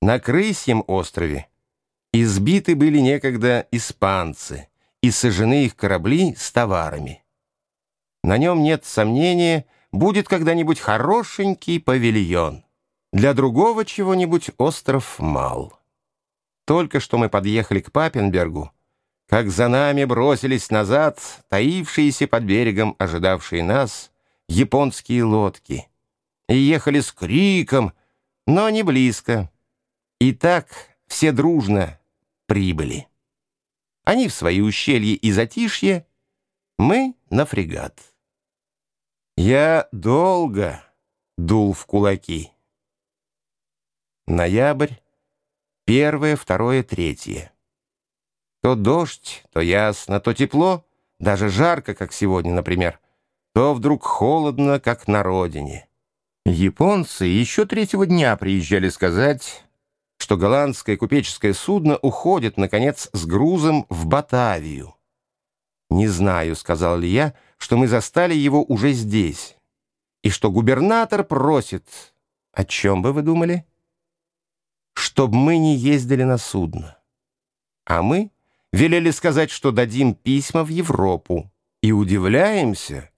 На Крысьем острове избиты были некогда испанцы, и сожжены их корабли с товарами. На нем нет сомнения, будет когда-нибудь хорошенький павильон. Для другого чего-нибудь остров мал. Только что мы подъехали к Папенбергу, как за нами бросились назад таившиеся под берегом, ожидавшие нас, японские лодки. И ехали с криком, но не близко. И так все дружно прибыли. Они в свои ущелья и затишье, мы на фрегат. Я долго дул в кулаки. Ноябрь, первое, второе, третье. То дождь, то ясно, то тепло, даже жарко, как сегодня, например, то вдруг холодно, как на родине. Японцы еще третьего дня приезжали сказать, что голландское купеческое судно уходит, наконец, с грузом в Батавию. «Не знаю», — сказал ли я, — «что мы застали его уже здесь, и что губернатор просит...» «О чем бы вы думали?» «Чтоб мы не ездили на судно. А мы велели сказать, что дадим письма в Европу, и удивляемся,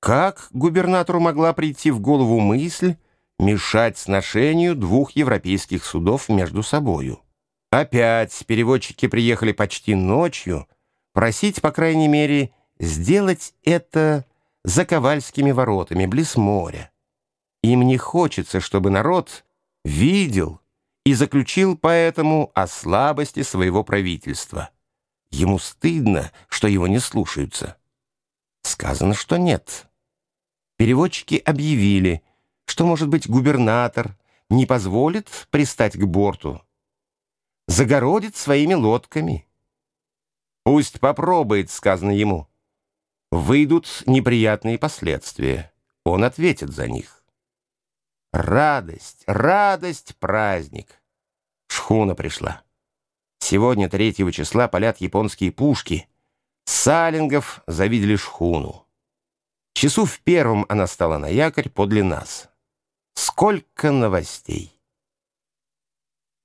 как губернатору могла прийти в голову мысль мешать сношению двух европейских судов между собою. Опять переводчики приехали почти ночью, просить, по крайней мере, сделать это за Ковальскими воротами, близ моря. Им не хочется, чтобы народ видел и заключил поэтому о слабости своего правительства. Ему стыдно, что его не слушаются. Сказано, что нет. Переводчики объявили, что, может быть, губернатор не позволит пристать к борту, загородит своими лодками. Пусть попробует, сказано ему. Выйдут неприятные последствия. Он ответит за них. Радость, радость, праздник. Шхуна пришла. Сегодня, третьего числа, палят японские пушки. Салингов завидели шхуну. Часу в первом она стала на якорь подле нас. Сколько новостей!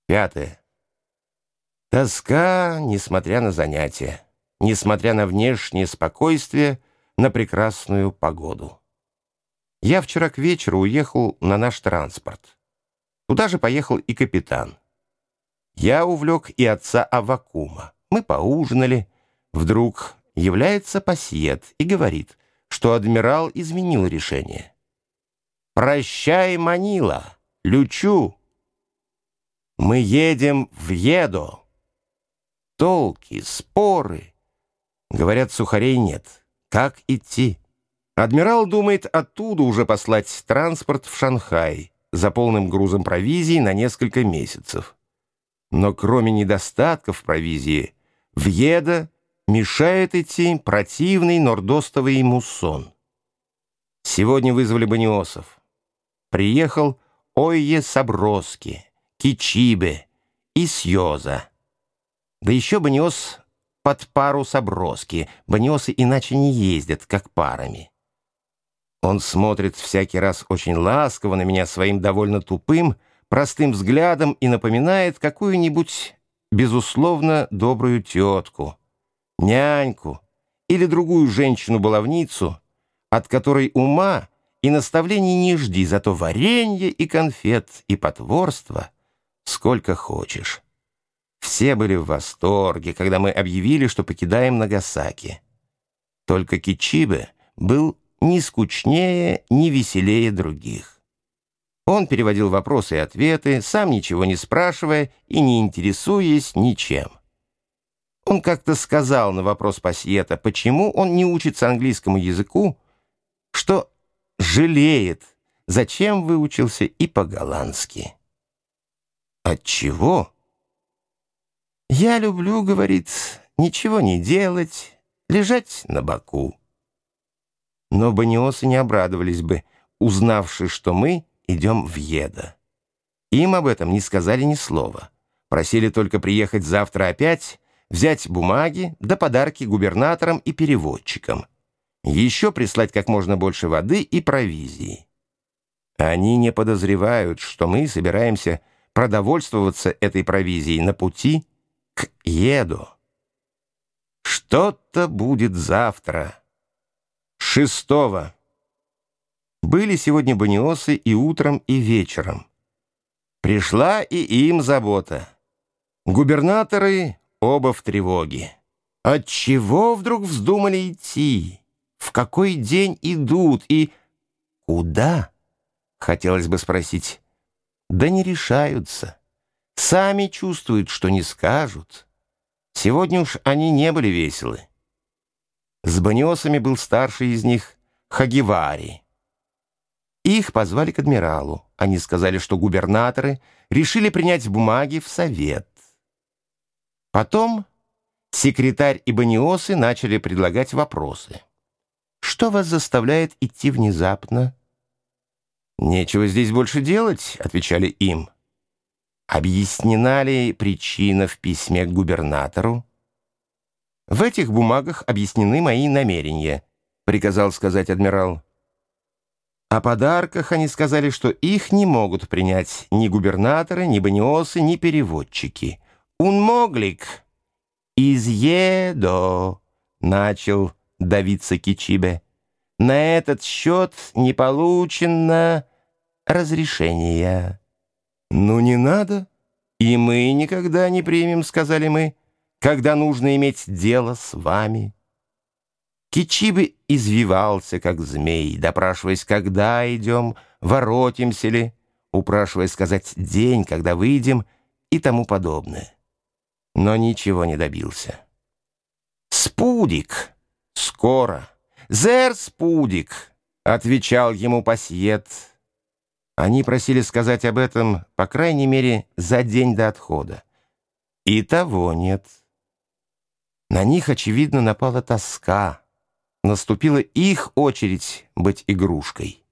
Пятое. Тоска, несмотря на занятия, несмотря на внешнее спокойствие, на прекрасную погоду. Я вчера к вечеру уехал на наш транспорт. Туда же поехал и капитан. Я увлек и отца Авакума. Мы поужинали. Вдруг является пассиет и говорит, что адмирал изменил решение. «Прощай, Манила, Лючу! Мы едем в Едо!» Толки, споры. Говорят, сухарей нет. Как идти? Адмирал думает оттуда уже послать транспорт в Шанхай за полным грузом провизии на несколько месяцев. Но кроме недостатков провизии, в Еда мешает идти противный нордостовый муссон. Сегодня вызвали Баниосов приехал Ойе Саброски, Кичибе и Сьоза. Да еще Баниос под пару Саброски. Баниосы иначе не ездят, как парами. Он смотрит всякий раз очень ласково на меня своим довольно тупым, простым взглядом и напоминает какую-нибудь, безусловно, добрую тетку, няньку или другую женщину-баловницу, от которой ума и наставлений не жди, зато варенье и конфет, и потворство сколько хочешь. Все были в восторге, когда мы объявили, что покидаем Нагасаки. Только Кичибе был ни скучнее, ни веселее других. Он переводил вопросы и ответы, сам ничего не спрашивая и не интересуясь ничем. Он как-то сказал на вопрос Пассиета, почему он не учится английскому языку, что жалеет, зачем выучился и по-голландски. Отчего? Я люблю, говорит, ничего не делать, лежать на боку. Но баниосы не обрадовались бы, узнавши, что мы идем в Еда. Им об этом не сказали ни слова. Просили только приехать завтра опять, взять бумаги да подарки губернаторам и переводчикам — еще прислать как можно больше воды и провизии. Они не подозревают, что мы собираемся продовольствоваться этой провизией на пути к Еду. Что-то будет завтра. Шестого. Были сегодня баниосы и утром, и вечером. Пришла и им забота. Губернаторы оба в тревоге. Отчего вдруг вздумали идти? В какой день идут и куда? Хотелось бы спросить. Да не решаются. Сами чувствуют, что не скажут. Сегодня уж они не были веселы. С баниосами был старший из них Хагивари. Их позвали к адмиралу. Они сказали, что губернаторы решили принять бумаги в совет. Потом секретарь и баниосы начали предлагать вопросы. «Что вас заставляет идти внезапно?» «Нечего здесь больше делать», — отвечали им. Объяснена ли причина в письме к губернатору? «В этих бумагах объяснены мои намерения», — приказал сказать адмирал. О подарках они сказали, что их не могут принять ни губернаторы, ни баниосы, ни переводчики. «Un моглик из едо», — начал давиться Кичибе. «На этот счет не получено разрешения». «Ну не надо, и мы никогда не примем», — сказали мы, «когда нужно иметь дело с вами». Кичибы извивался, как змей, допрашиваясь, когда идем, воротимся ли, упрашивая сказать день, когда выйдем и тому подобное. Но ничего не добился. «Спудик! Скоро! Зер Спудик!» — отвечал ему пассиет. Они просили сказать об этом, по крайней мере, за день до отхода. И того нет. На них, очевидно, напала тоска — наступила их очередь быть игрушкой.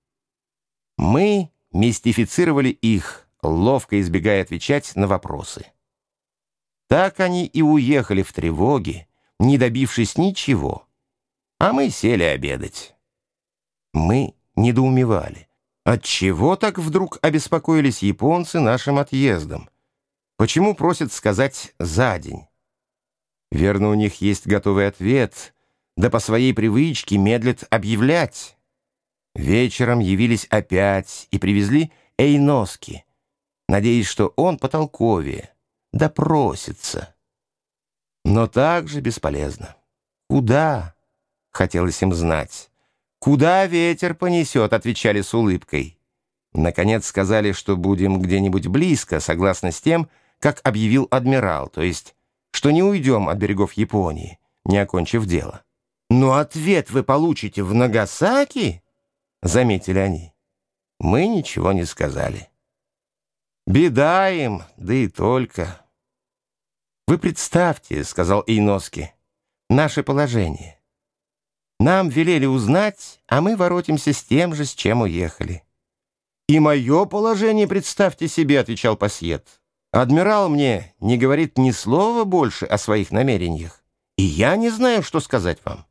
Мы мистифицировали их, ловко избегая отвечать на вопросы. Так они и уехали в тревоге, не добившись ничего, а мы сели обедать. Мы недоумевали. Отчего так вдруг обеспокоились японцы нашим отъездом? Почему просят сказать «за день»? Верно, у них есть готовый ответ — да по своей привычке медлит объявлять. Вечером явились опять и привезли Эйноски, надеясь, что он потолковее, допросится. Но также бесполезно. Куда? Хотелось им знать. «Куда ветер понесет?» — отвечали с улыбкой. Наконец сказали, что будем где-нибудь близко, согласно с тем, как объявил адмирал, то есть, что не уйдем от берегов Японии, не окончив дело. «Но ответ вы получите в Нагасаки?» — заметили они. Мы ничего не сказали. «Беда им, да и только». «Вы представьте», — сказал Иноски, — «наше положение. Нам велели узнать, а мы воротимся с тем же, с чем уехали». «И мое положение, представьте себе», — отвечал Пассиет. «Адмирал мне не говорит ни слова больше о своих намерениях, и я не знаю, что сказать вам».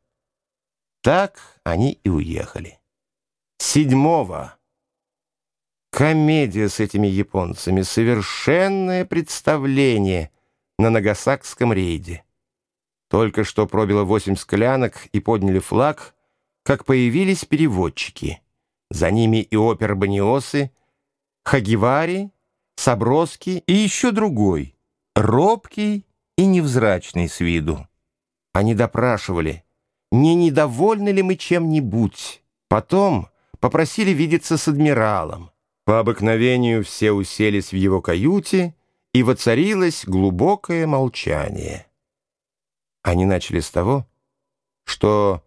Так они и уехали. Седьмого. Комедия с этими японцами. Совершенное представление на Нагасакском рейде. Только что пробило восемь склянок и подняли флаг, как появились переводчики. За ними и опера Баниосы, Хагивари, Саброски и еще другой, робкий и невзрачный с виду. Они допрашивали — не недовольны ли мы чем-нибудь. Потом попросили видеться с адмиралом. По обыкновению все уселись в его каюте, и воцарилось глубокое молчание. Они начали с того, что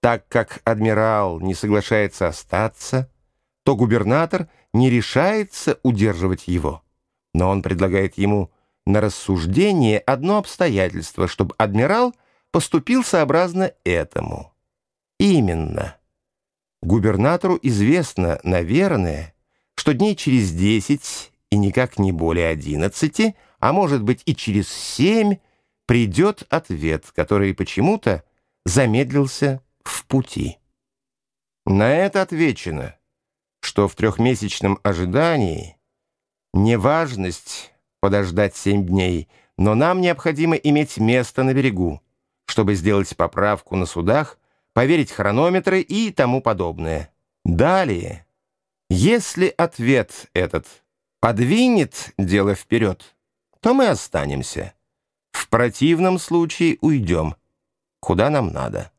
так как адмирал не соглашается остаться, то губернатор не решается удерживать его, но он предлагает ему на рассуждение одно обстоятельство, чтобы адмирал поступил сообразно этому. Именно. Губернатору известно, наверное, что дней через десять и никак не более одиннадцати, а может быть и через семь, придет ответ, который почему-то замедлился в пути. На это отвечено, что в трехмесячном ожидании Неважность подождать семь дней, но нам необходимо иметь место на берегу, чтобы сделать поправку на судах, поверить хронометры и тому подобное. Далее, если ответ этот подвинет дело вперед, то мы останемся. В противном случае уйдем, куда нам надо.